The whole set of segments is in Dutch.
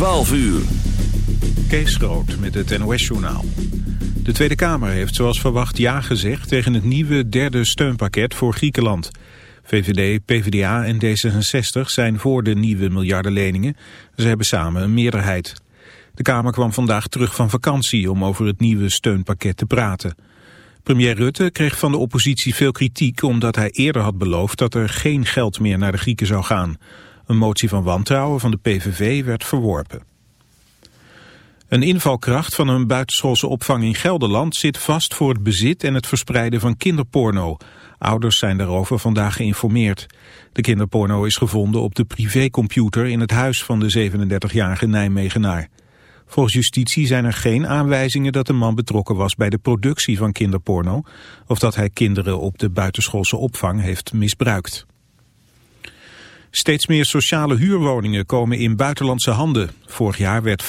12 uur. Kees Groot met het NOS-journaal. De Tweede Kamer heeft zoals verwacht ja gezegd tegen het nieuwe derde steunpakket voor Griekenland. VVD, PvdA en D66 zijn voor de nieuwe miljardenleningen. Ze hebben samen een meerderheid. De Kamer kwam vandaag terug van vakantie om over het nieuwe steunpakket te praten. Premier Rutte kreeg van de oppositie veel kritiek omdat hij eerder had beloofd dat er geen geld meer naar de Grieken zou gaan. Een motie van wantrouwen van de PVV werd verworpen. Een invalkracht van een buitenschoolse opvang in Gelderland zit vast voor het bezit en het verspreiden van kinderporno. Ouders zijn daarover vandaag geïnformeerd. De kinderporno is gevonden op de privécomputer in het huis van de 37-jarige Nijmegenaar. Volgens justitie zijn er geen aanwijzingen dat de man betrokken was bij de productie van kinderporno of dat hij kinderen op de buitenschoolse opvang heeft misbruikt. Steeds meer sociale huurwoningen komen in buitenlandse handen. Vorig jaar werd 50%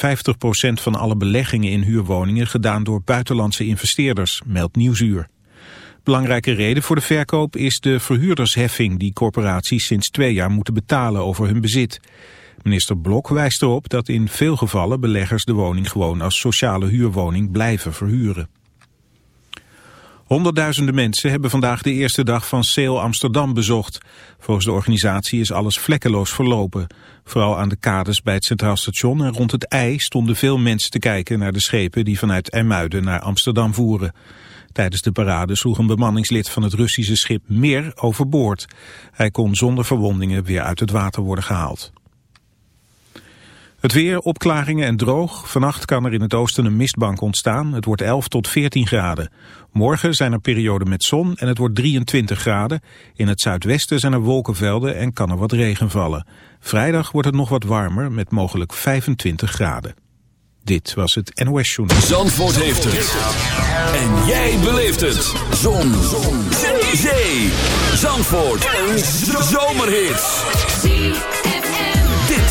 van alle beleggingen in huurwoningen gedaan door buitenlandse investeerders, meldt Nieuwsuur. Belangrijke reden voor de verkoop is de verhuurdersheffing die corporaties sinds twee jaar moeten betalen over hun bezit. Minister Blok wijst erop dat in veel gevallen beleggers de woning gewoon als sociale huurwoning blijven verhuren. Honderdduizenden mensen hebben vandaag de eerste dag van Sail Amsterdam bezocht. Volgens de organisatie is alles vlekkeloos verlopen. Vooral aan de kades bij het Centraal Station en rond het IJ stonden veel mensen te kijken naar de schepen die vanuit Ermuiden naar Amsterdam voeren. Tijdens de parade sloeg een bemanningslid van het Russische schip Meer overboord. Hij kon zonder verwondingen weer uit het water worden gehaald. Het weer, opklaringen en droog. Vannacht kan er in het oosten een mistbank ontstaan. Het wordt 11 tot 14 graden. Morgen zijn er perioden met zon en het wordt 23 graden. In het zuidwesten zijn er wolkenvelden en kan er wat regen vallen. Vrijdag wordt het nog wat warmer met mogelijk 25 graden. Dit was het NOS Journal. Zandvoort heeft het. En jij beleeft het. Zon. zon. Zee. Zandvoort. Een zomerhit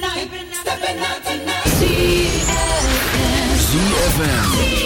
night, stepping out tonight. ZFM. ZFM.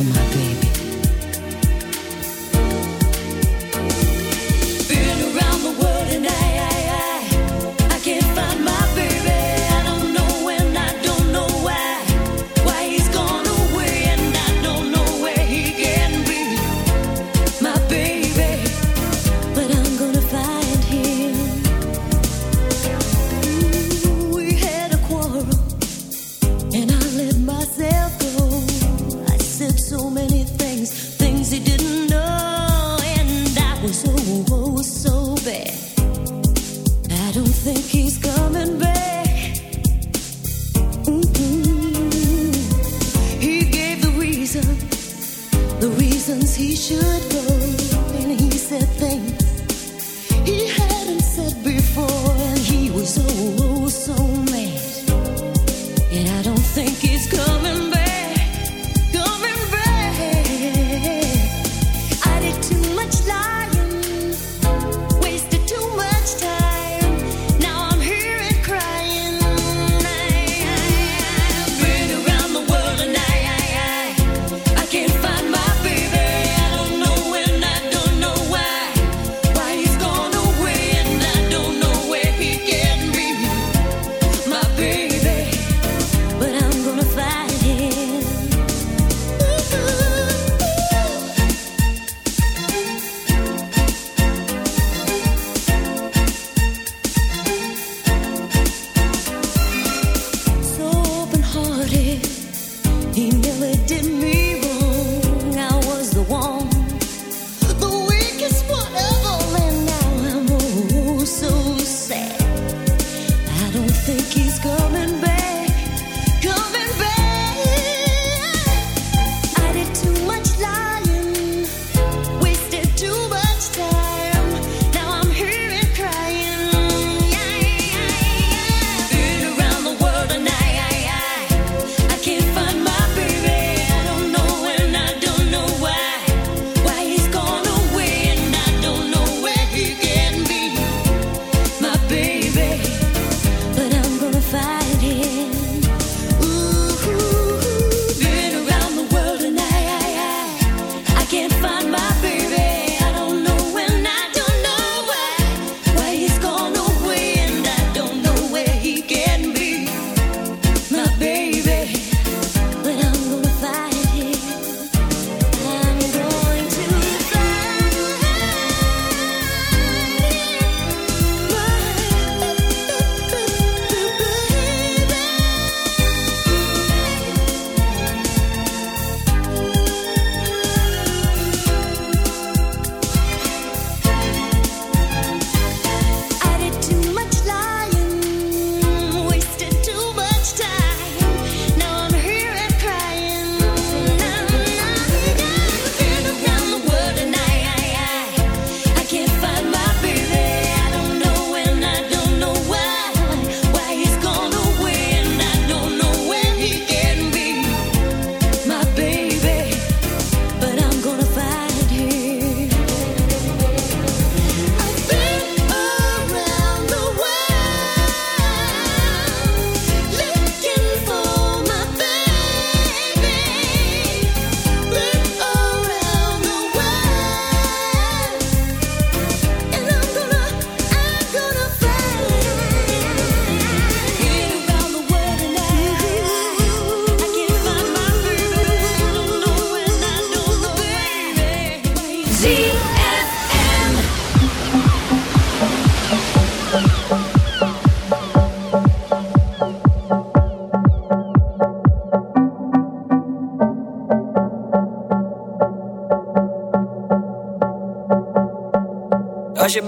informate.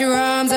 Your arms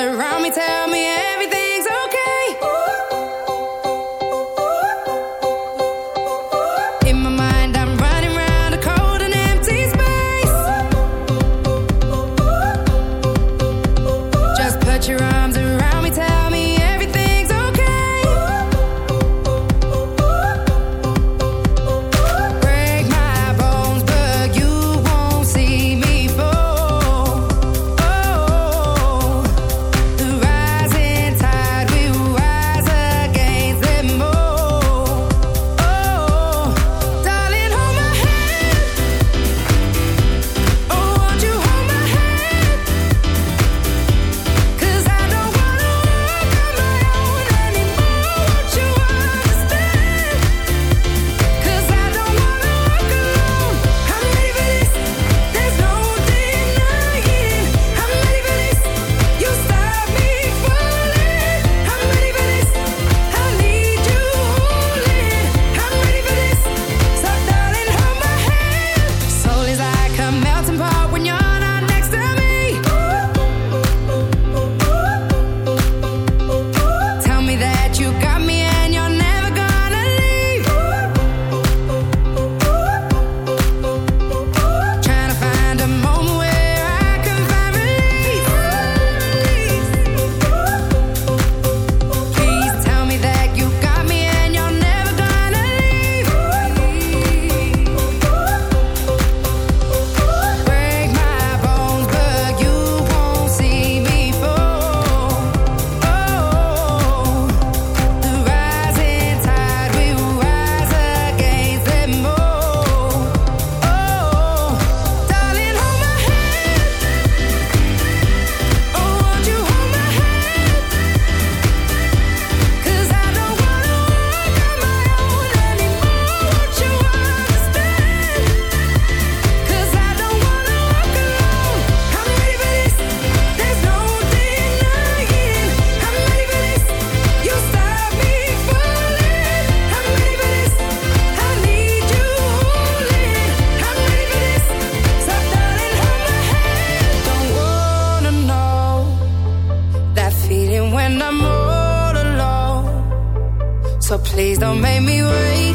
when I'm all alone. So please don't make me wait,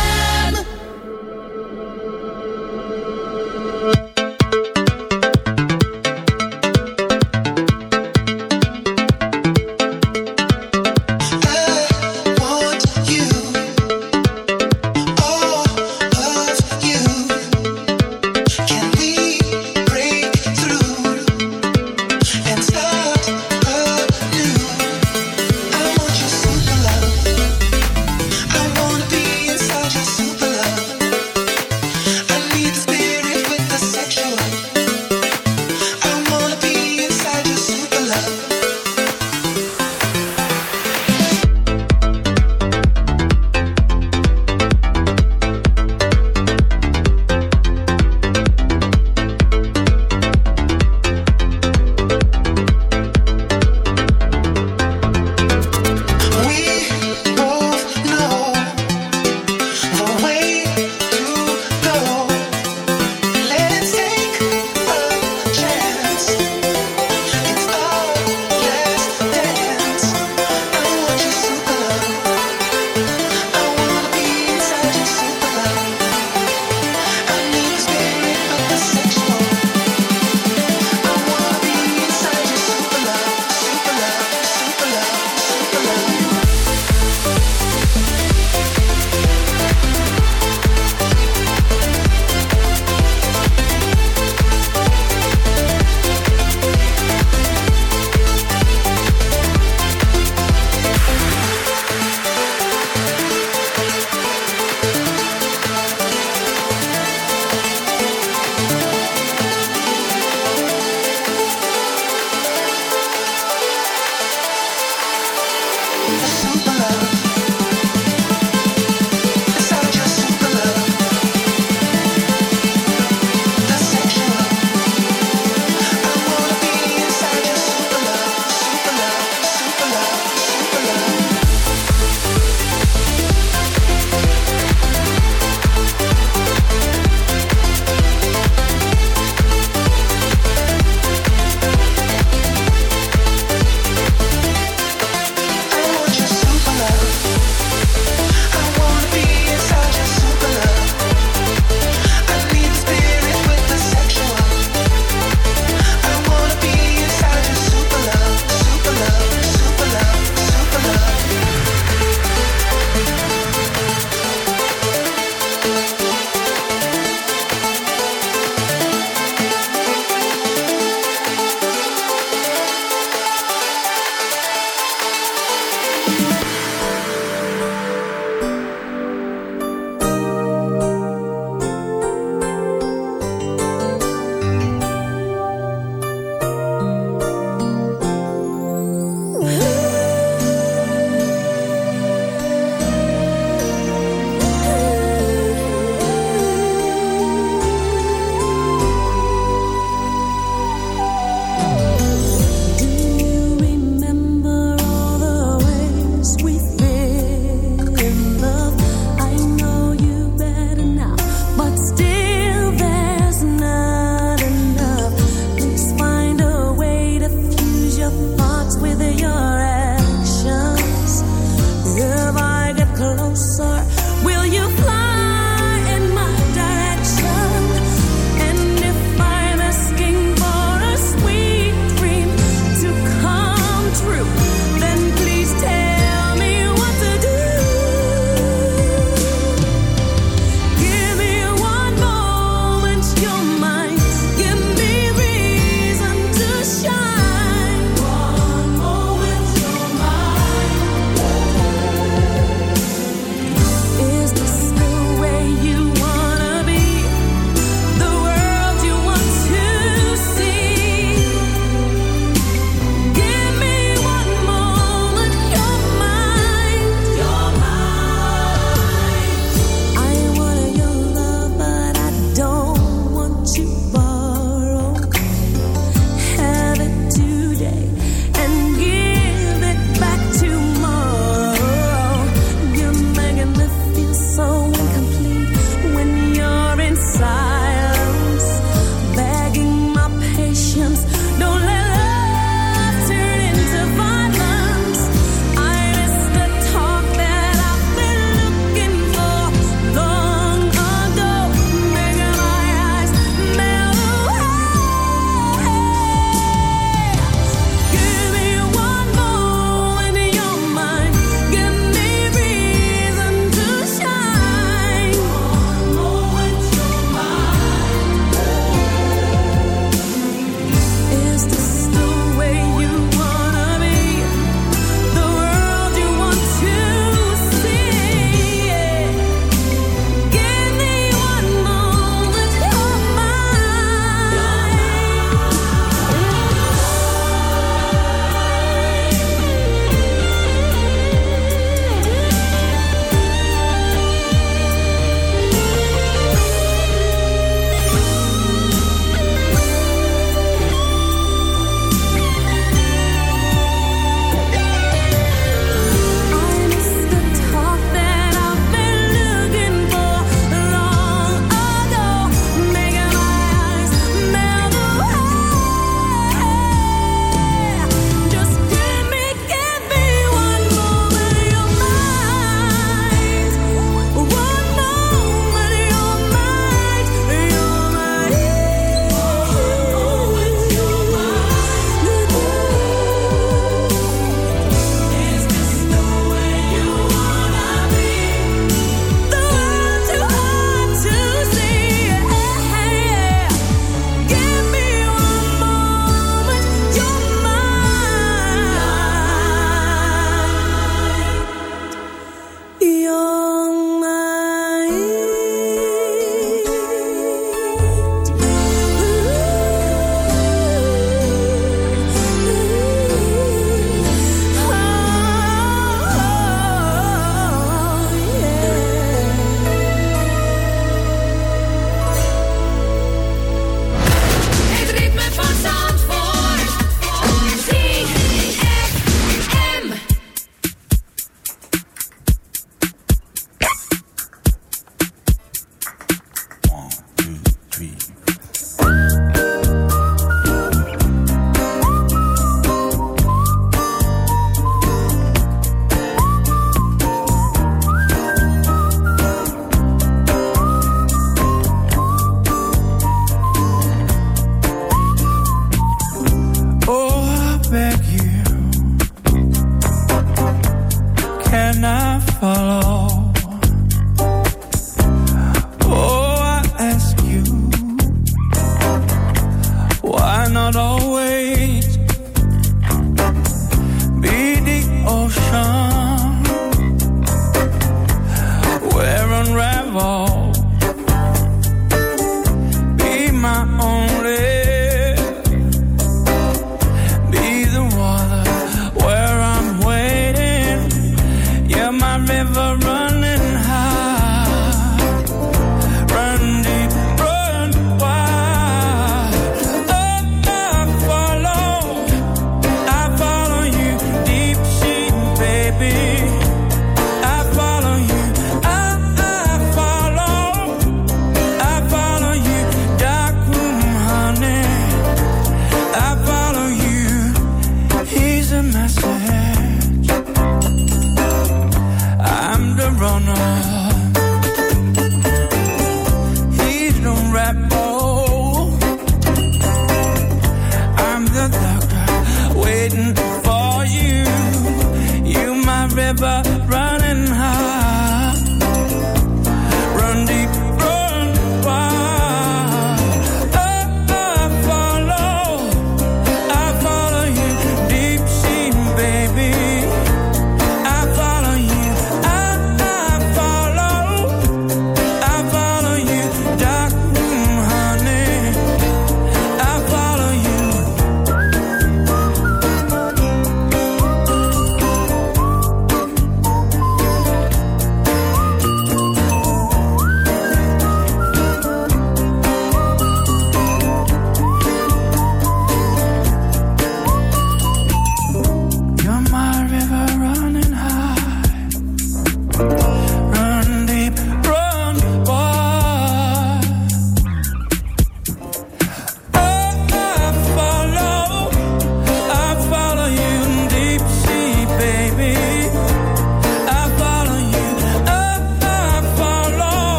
never run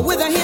with a hint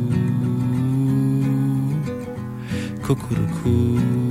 Cuckoo.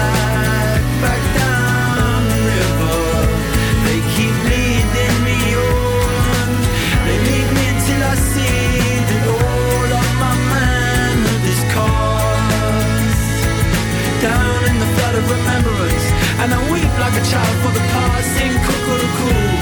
down in the flood of remembrance. And I weep like a child for the past. Sing cuckoo-coo,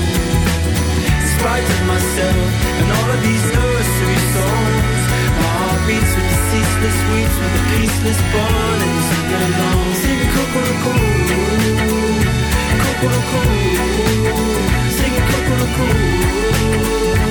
spite myself and all of these nursery songs. My heart beats with the ceaseless weeps, with the peaceless burning to belong. Sing cuckoo-coo, cuckoo-coo, sing cuckoo-coo.